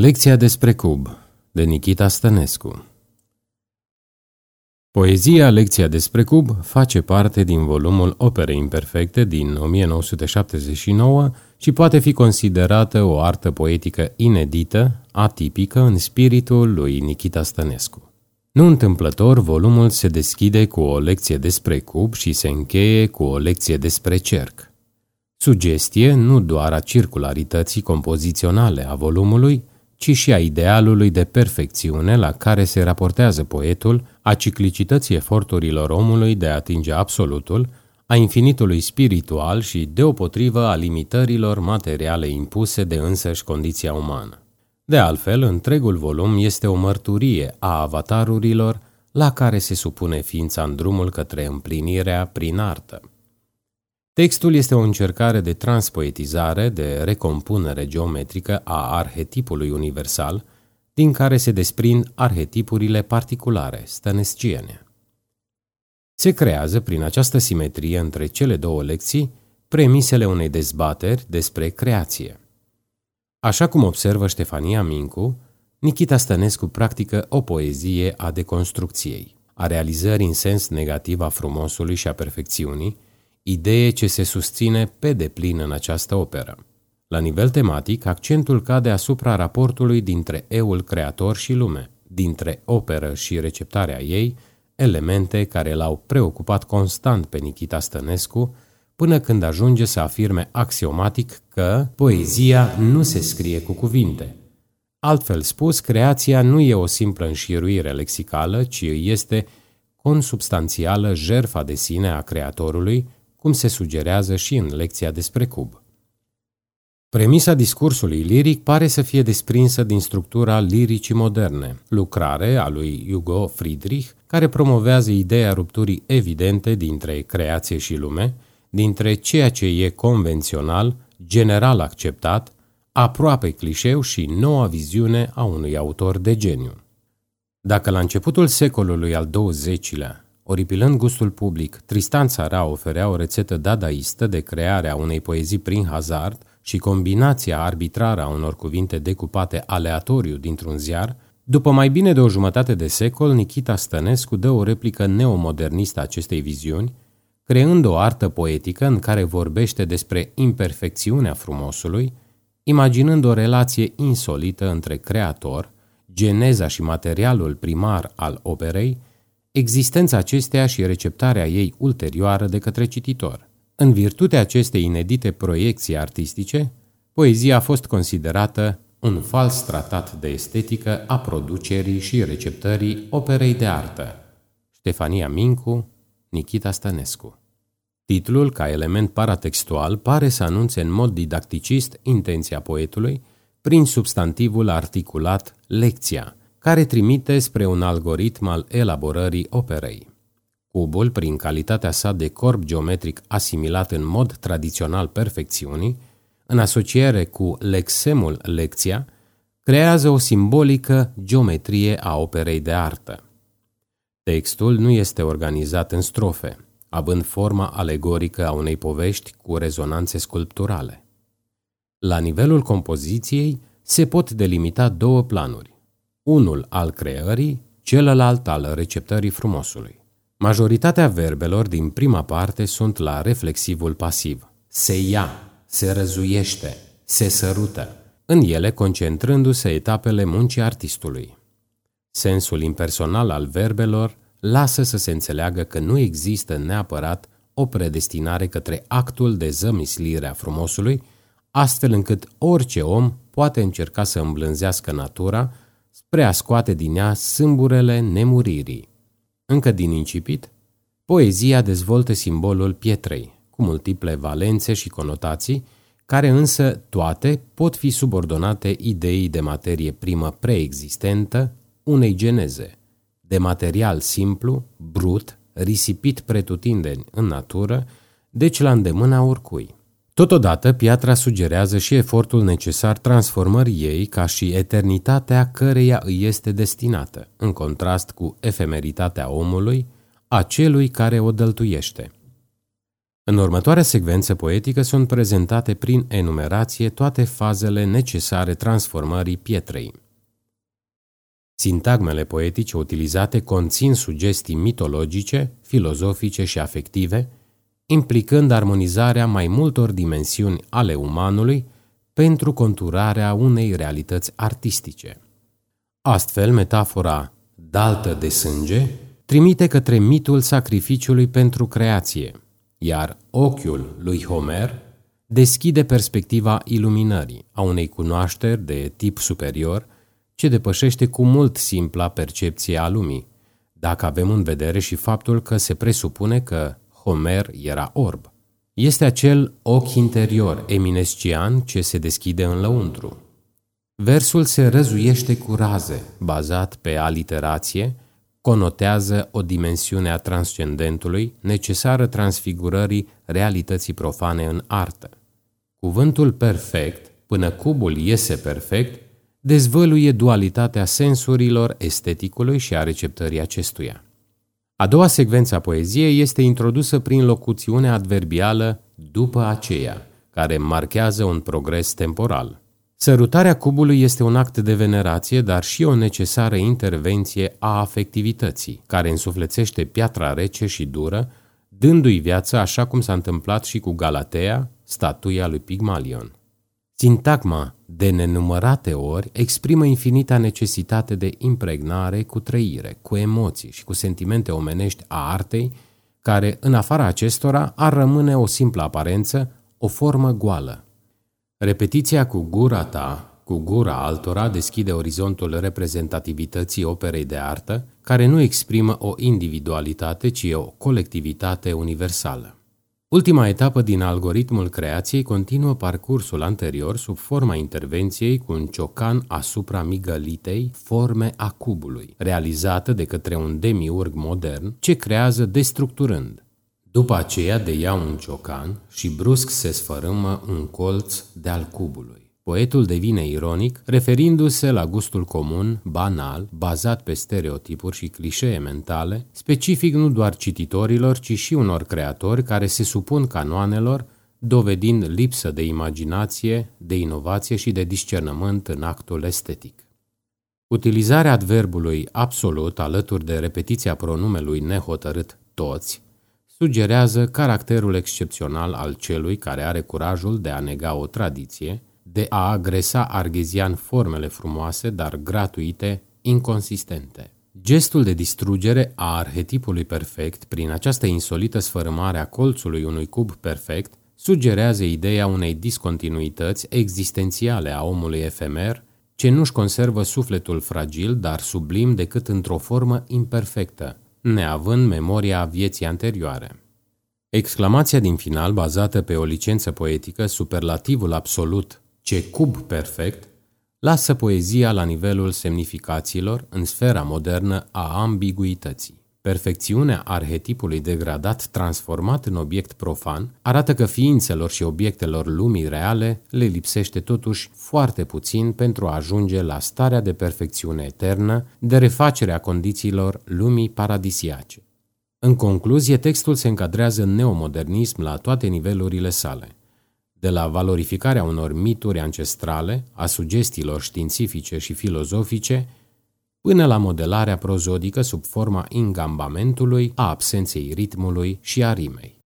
Lecția despre cub de Nikita Stănescu Poezia Lecția despre cub face parte din volumul Opere imperfecte din 1979 și poate fi considerată o artă poetică inedită, atipică în spiritul lui Nikita Stănescu. Nu întâmplător, volumul se deschide cu o lecție despre cub și se încheie cu o lecție despre cerc. Sugestie nu doar a circularității compoziționale a volumului, ci și a idealului de perfecțiune la care se raportează poetul, a ciclicității eforturilor omului de a atinge absolutul, a infinitului spiritual și, deopotrivă, a limitărilor materiale impuse de însăși condiția umană. De altfel, întregul volum este o mărturie a avatarurilor la care se supune ființa în drumul către împlinirea prin artă. Textul este o încercare de transpoetizare, de recompunere geometrică a arhetipului universal, din care se desprind arhetipurile particulare, stănesciene. Se creează prin această simetrie între cele două lecții premisele unei dezbateri despre creație. Așa cum observă Ștefania Mincu, Nikita Stănescu practică o poezie a deconstrucției, a realizării în sens negativ a frumosului și a perfecțiunii, idee ce se susține pe deplin în această operă. La nivel tematic, accentul cade asupra raportului dintre eul creator și lume, dintre operă și receptarea ei, elemente care l-au preocupat constant pe Nikita Stănescu, până când ajunge să afirme axiomatic că poezia nu se scrie cu cuvinte. Altfel spus, creația nu e o simplă înșiruire lexicală, ci este consubstanțială jerfa de sine a creatorului, cum se sugerează și în lecția despre cub. Premisa discursului liric pare să fie desprinsă din structura liricii moderne, lucrare a lui Hugo Friedrich, care promovează ideea rupturii evidente dintre creație și lume, dintre ceea ce e convențional, general acceptat, aproape clișeu și noua viziune a unui autor de geniu. Dacă la începutul secolului al XX-lea Oripilând gustul public, Tristan Țara oferea o rețetă dadaistă de creare a unei poezii prin hazard și combinația arbitrară a unor cuvinte decupate aleatoriu dintr-un ziar, după mai bine de o jumătate de secol, Nikita Stănescu dă o replică neomodernistă a acestei viziuni, creând o artă poetică în care vorbește despre imperfecțiunea frumosului, imaginând o relație insolită între creator, geneza și materialul primar al operei, existența acesteia și receptarea ei ulterioară de către cititor. În virtutea acestei inedite proiecții artistice, poezia a fost considerată un fals tratat de estetică a producerii și receptării operei de artă. Ștefania Mincu, Nikita Stănescu Titlul, ca element paratextual, pare să anunțe în mod didacticist intenția poetului prin substantivul articulat lecția, care trimite spre un algoritm al elaborării operei. Cubul, prin calitatea sa de corp geometric asimilat în mod tradițional perfecțiunii, în asociere cu lexemul lecția, creează o simbolică geometrie a operei de artă. Textul nu este organizat în strofe, având forma alegorică a unei povești cu rezonanțe sculpturale. La nivelul compoziției se pot delimita două planuri unul al creării, celălalt al receptării frumosului. Majoritatea verbelor din prima parte sunt la reflexivul pasiv. Se ia, se răzuiește, se sărută, în ele concentrându-se etapele muncii artistului. Sensul impersonal al verbelor lasă să se înțeleagă că nu există neapărat o predestinare către actul de zămislire a frumosului, astfel încât orice om poate încerca să îmblânzească natura spre a scoate din ea sâmburele nemuririi. Încă din incipit, poezia dezvoltă simbolul pietrei, cu multiple valențe și conotații, care însă toate pot fi subordonate ideii de materie primă preexistentă, unei geneze, de material simplu, brut, risipit pretutindeni în natură, deci la îndemâna oricui. Totodată, piatra sugerează și efortul necesar transformării ei ca și eternitatea căreia îi este destinată, în contrast cu efemeritatea omului, a celui care o dăltuiește. În următoarea secvență poetică sunt prezentate prin enumerație toate fazele necesare transformării pietrei. Sintagmele poetice utilizate conțin sugestii mitologice, filozofice și afective, implicând armonizarea mai multor dimensiuni ale umanului pentru conturarea unei realități artistice. Astfel, metafora daltă de sânge trimite către mitul sacrificiului pentru creație, iar ochiul lui Homer deschide perspectiva iluminării, a unei cunoașteri de tip superior ce depășește cu mult simpla percepție a lumii, dacă avem în vedere și faptul că se presupune că Homer era orb. Este acel ochi interior eminescian ce se deschide în lăuntru. Versul se răzuiește cu raze, bazat pe aliterație, conotează o dimensiune a transcendentului necesară transfigurării realității profane în artă. Cuvântul perfect, până cubul iese perfect, dezvăluie dualitatea sensurilor esteticului și a receptării acestuia. A doua secvență a poeziei este introdusă prin locuțiunea adverbială după aceea, care marchează un progres temporal. Sărutarea cubului este un act de venerație, dar și o necesară intervenție a afectivității, care însuflețește piatra rece și dură, dându-i viață așa cum s-a întâmplat și cu Galatea, statuia lui Pigmalion. Sintagma de nenumărate ori exprimă infinita necesitate de impregnare cu trăire, cu emoții și cu sentimente omenești a artei, care, în afara acestora, ar rămâne o simplă aparență, o formă goală. Repetiția cu gura ta, cu gura altora, deschide orizontul reprezentativității operei de artă, care nu exprimă o individualitate, ci o colectivitate universală. Ultima etapă din algoritmul creației continuă parcursul anterior sub forma intervenției cu un ciocan asupra migălitei forme a cubului, realizată de către un demiurg modern ce creează destructurând. După aceea de ia un ciocan și brusc se sfărâmă un colț de-al cubului. Poetul devine ironic, referindu-se la gustul comun, banal, bazat pe stereotipuri și clișee mentale, specific nu doar cititorilor, ci și unor creatori care se supun canoanelor, dovedind lipsă de imaginație, de inovație și de discernământ în actul estetic. Utilizarea adverbului absolut alături de repetiția pronumelui nehotărât toți sugerează caracterul excepțional al celui care are curajul de a nega o tradiție, de a agresa arghezian formele frumoase, dar gratuite, inconsistente. Gestul de distrugere a arhetipului perfect, prin această insolită sfărâmare a colțului unui cub perfect, sugerează ideea unei discontinuități existențiale a omului efemer, ce nu-și conservă sufletul fragil, dar sublim decât într-o formă imperfectă, neavând memoria vieții anterioare. Exclamația din final, bazată pe o licență poetică, superlativul absolut ce cub perfect lasă poezia la nivelul semnificațiilor în sfera modernă a ambiguității. Perfecțiunea arhetipului degradat transformat în obiect profan arată că ființelor și obiectelor lumii reale le lipsește totuși foarte puțin pentru a ajunge la starea de perfecțiune eternă, de refacere a condițiilor lumii paradisiace. În concluzie, textul se încadrează în neomodernism la toate nivelurile sale – de la valorificarea unor mituri ancestrale, a sugestiilor științifice și filozofice, până la modelarea prozodică sub forma ingambamentului, a absenței ritmului și a rimei.